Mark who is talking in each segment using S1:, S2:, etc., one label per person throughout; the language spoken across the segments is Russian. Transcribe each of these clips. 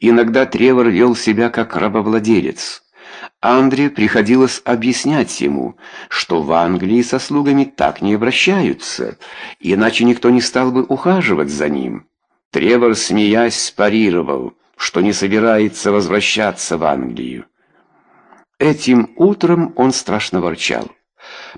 S1: Иногда Тревор вел себя как рабовладелец. Андре приходилось объяснять ему, что в Англии со слугами так не обращаются, иначе никто не стал бы ухаживать за ним. Тревор, смеясь, парировал, что не собирается возвращаться в Англию. Этим утром он страшно ворчал.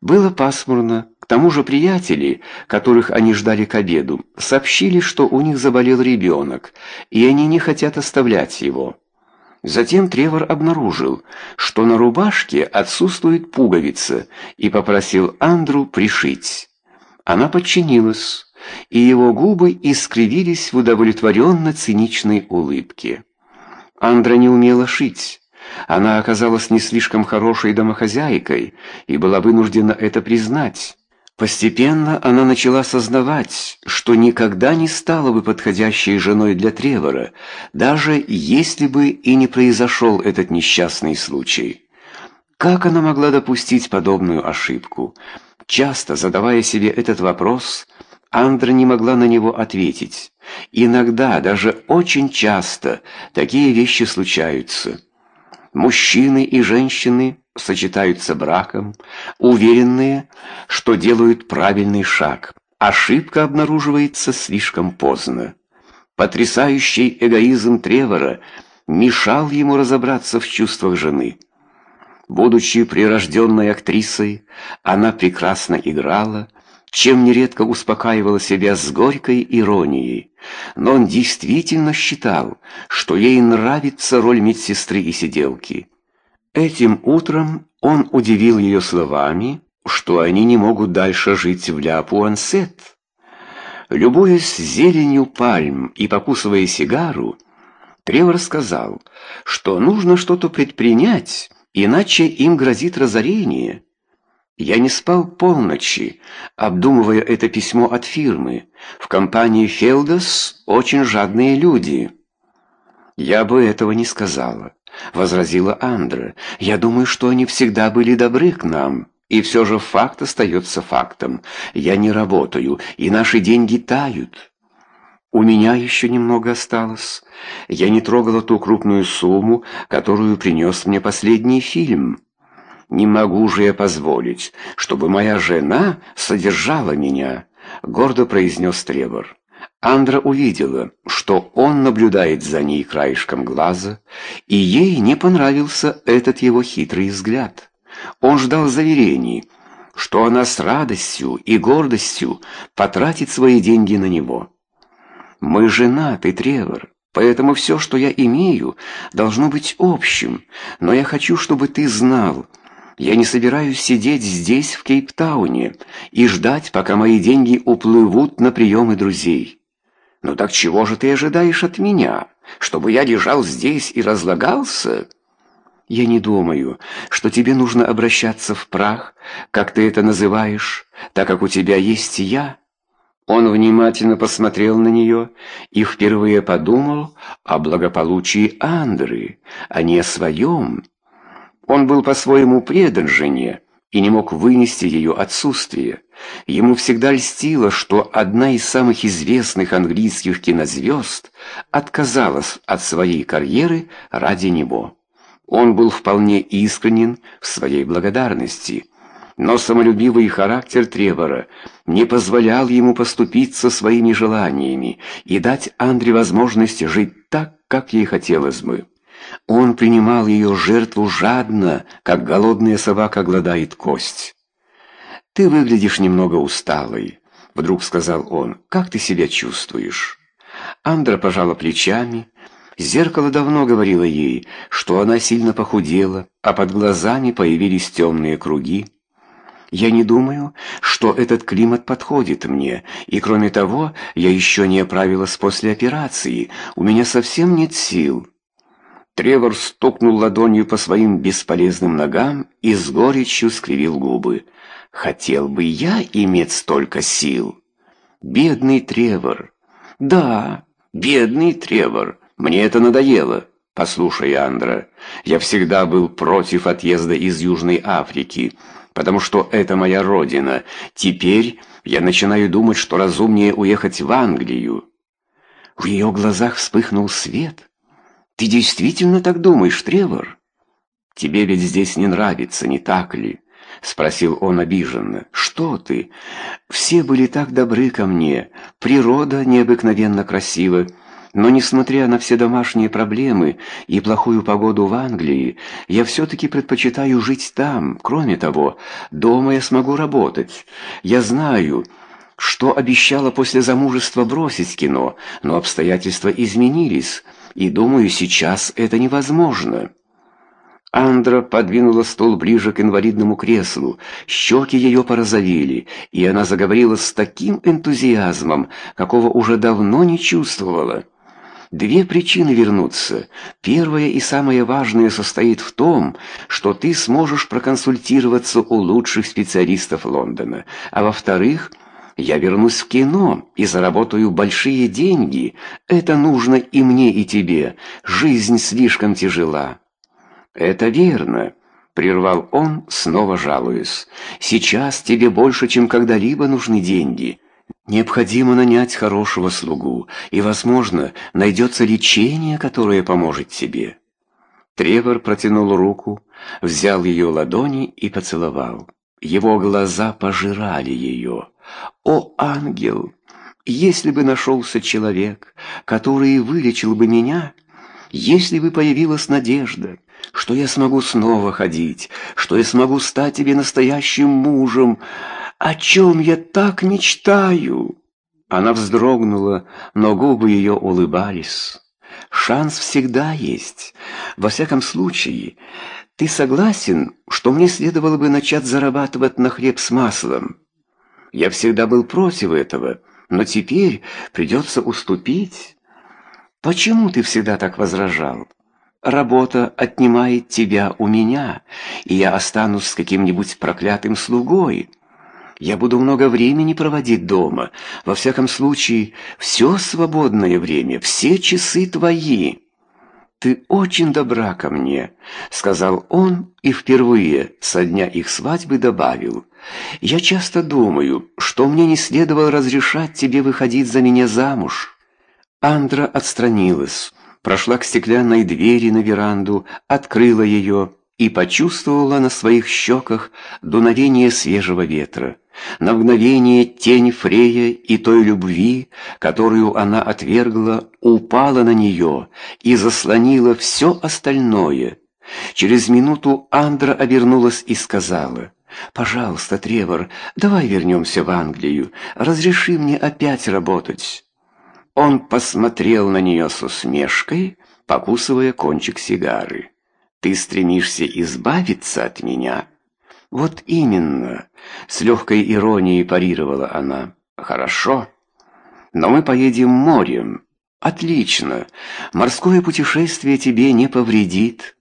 S1: Было пасмурно, к тому же приятели, которых они ждали к обеду, сообщили, что у них заболел ребенок, и они не хотят оставлять его. Затем Тревор обнаружил, что на рубашке отсутствует пуговица, и попросил Андру пришить. Она подчинилась, и его губы искривились в удовлетворенно-циничной улыбке. Андра не умела шить. Она оказалась не слишком хорошей домохозяйкой и была вынуждена это признать. Постепенно она начала сознавать, что никогда не стала бы подходящей женой для Тревора, даже если бы и не произошел этот несчастный случай. Как она могла допустить подобную ошибку? Часто задавая себе этот вопрос, Андра не могла на него ответить. Иногда, даже очень часто, такие вещи случаются. Мужчины и женщины сочетаются браком, уверенные, что делают правильный шаг. Ошибка обнаруживается слишком поздно. Потрясающий эгоизм Тревора мешал ему разобраться в чувствах жены. Будучи прирожденной актрисой, она прекрасно играла, чем нередко успокаивала себя с горькой иронией. Но он действительно считал, что ей нравится роль медсестры и сиделки. Этим утром он удивил ее словами, что они не могут дальше жить в Ля-Пуансет. Любуясь зеленью пальм и покусывая сигару, Тревор сказал, что нужно что-то предпринять, иначе им грозит разорение. Я не спал полночи, обдумывая это письмо от фирмы. В компании «Фелдос» очень жадные люди. «Я бы этого не сказала», — возразила Андра. «Я думаю, что они всегда были добры к нам». И все же факт остается фактом. Я не работаю, и наши деньги тают. У меня еще немного осталось. Я не трогала ту крупную сумму, которую принес мне последний фильм. Не могу же я позволить, чтобы моя жена содержала меня, гордо произнес Тревор. Андра увидела, что он наблюдает за ней краешком глаза, и ей не понравился этот его хитрый взгляд. Он ждал заверений, что она с радостью и гордостью потратит свои деньги на него. «Мы женаты, Тревор, поэтому все, что я имею, должно быть общим, но я хочу, чтобы ты знал, я не собираюсь сидеть здесь, в Кейптауне, и ждать, пока мои деньги уплывут на приемы друзей. Ну так чего же ты ожидаешь от меня? Чтобы я лежал здесь и разлагался? Я не думаю, что тебе нужно обращаться в прах, как ты это называешь, так как у тебя есть я. Он внимательно посмотрел на нее и впервые подумал о благополучии Андры, а не о своем. Он был по-своему предан жене и не мог вынести ее отсутствие. Ему всегда льстило, что одна из самых известных английских кинозвезд отказалась от своей карьеры ради него. Он был вполне искренен в своей благодарности, но самолюбивый характер Тревора не позволял ему поступиться своими желаниями и дать Андре возможность жить так, как ей хотелось бы. Он принимал ее жертву жадно, как голодная собака гладает кость. «Ты выглядишь немного усталой», — вдруг сказал он. «Как ты себя чувствуешь?» Андра пожала плечами. Зеркало давно говорило ей, что она сильно похудела, а под глазами появились темные круги. «Я не думаю, что этот климат подходит мне, и кроме того, я еще не оправилась после операции, у меня совсем нет сил». Тревор стукнул ладонью по своим бесполезным ногам и с горечью скривил губы. «Хотел бы я иметь столько сил!» «Бедный Тревор!» «Да, бедный Тревор! Мне это надоело!» «Послушай, Андра, я всегда был против отъезда из Южной Африки, потому что это моя родина. Теперь я начинаю думать, что разумнее уехать в Англию». В ее глазах вспыхнул свет. Ты действительно так думаешь, Тревор? Тебе ведь здесь не нравится, не так ли? Спросил он обиженно. Что ты? Все были так добры ко мне. Природа необыкновенно красива. Но, несмотря на все домашние проблемы и плохую погоду в Англии, я все-таки предпочитаю жить там. Кроме того, дома я смогу работать. Я знаю, что обещала после замужества бросить кино, но обстоятельства изменились, и, думаю, сейчас это невозможно». Андра подвинула стол ближе к инвалидному креслу, щеки ее порозовели, и она заговорила с таким энтузиазмом, какого уже давно не чувствовала. Две причины вернуться. Первая и самая важная состоит в том, что ты сможешь проконсультироваться у лучших специалистов Лондона, а во-вторых – я вернусь в кино и заработаю большие деньги. Это нужно и мне, и тебе. Жизнь слишком тяжела». «Это верно», — прервал он, снова жалуясь. «Сейчас тебе больше, чем когда-либо нужны деньги. Необходимо нанять хорошего слугу, и, возможно, найдется лечение, которое поможет тебе». Тревор протянул руку, взял ее ладони и поцеловал. Его глаза пожирали ее. «О, ангел! Если бы нашелся человек, который вылечил бы меня, если бы появилась надежда, что я смогу снова ходить, что я смогу стать тебе настоящим мужем, о чем я так мечтаю!» Она вздрогнула, но губы ее улыбались. «Шанс всегда есть. Во всяком случае, ты согласен, что мне следовало бы начать зарабатывать на хлеб с маслом?» Я всегда был против этого, но теперь придется уступить. Почему ты всегда так возражал? Работа отнимает тебя у меня, и я останусь с каким-нибудь проклятым слугой. Я буду много времени проводить дома. Во всяком случае, все свободное время, все часы твои». «Ты очень добра ко мне», — сказал он и впервые со дня их свадьбы добавил. «Я часто думаю, что мне не следовало разрешать тебе выходить за меня замуж». Андра отстранилась, прошла к стеклянной двери на веранду, открыла ее и почувствовала на своих щеках дуновение свежего ветра. На мгновение тень Фрея и той любви, которую она отвергла, упала на нее и заслонила все остальное. Через минуту Андра обернулась и сказала, «Пожалуйста, Тревор, давай вернемся в Англию, разреши мне опять работать». Он посмотрел на нее с усмешкой, покусывая кончик сигары. «Ты стремишься избавиться от меня?» «Вот именно!» — с легкой иронией парировала она. «Хорошо, но мы поедем морем. Отлично! Морское путешествие тебе не повредит.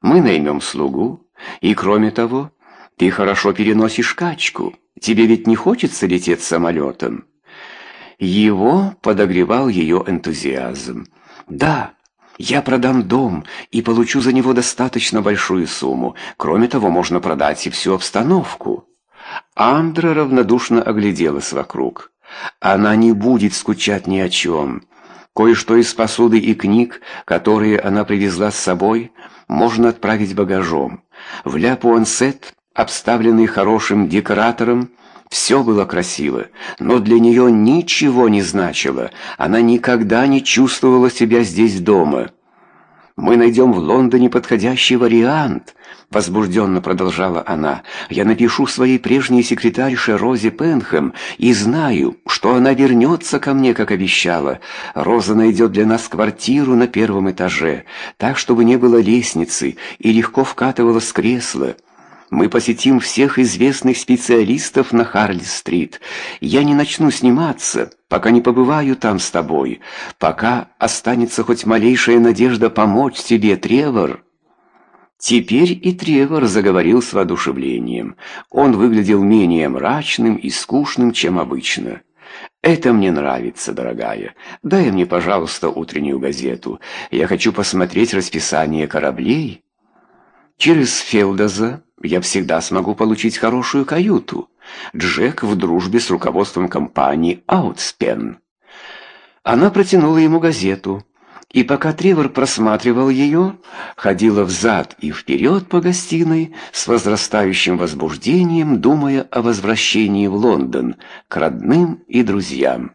S1: Мы наймем слугу, и, кроме того, ты хорошо переносишь качку. Тебе ведь не хочется лететь самолетом?» Его подогревал ее энтузиазм. «Да!» Я продам дом и получу за него достаточно большую сумму. Кроме того, можно продать и всю обстановку». Андра равнодушно огляделась вокруг. Она не будет скучать ни о чем. Кое-что из посуды и книг, которые она привезла с собой, можно отправить багажом. В Ля Пуансет, обставленный хорошим декоратором, все было красиво, но для нее ничего не значило. Она никогда не чувствовала себя здесь дома. «Мы найдем в Лондоне подходящий вариант», — возбужденно продолжала она. «Я напишу своей прежней секретарше Розе Пенхэм и знаю, что она вернется ко мне, как обещала. Роза найдет для нас квартиру на первом этаже, так, чтобы не было лестницы и легко вкатывала с кресла». Мы посетим всех известных специалистов на Харли-стрит. Я не начну сниматься, пока не побываю там с тобой, пока останется хоть малейшая надежда помочь тебе, Тревор». Теперь и Тревор заговорил с воодушевлением. Он выглядел менее мрачным и скучным, чем обычно. «Это мне нравится, дорогая. Дай мне, пожалуйста, утреннюю газету. Я хочу посмотреть расписание кораблей». Через Фелдоза я всегда смогу получить хорошую каюту. Джек в дружбе с руководством компании «Аутспен». Она протянула ему газету, И пока Тревор просматривал ее, ходила взад и вперед по гостиной с возрастающим возбуждением, думая о возвращении в Лондон к родным и друзьям.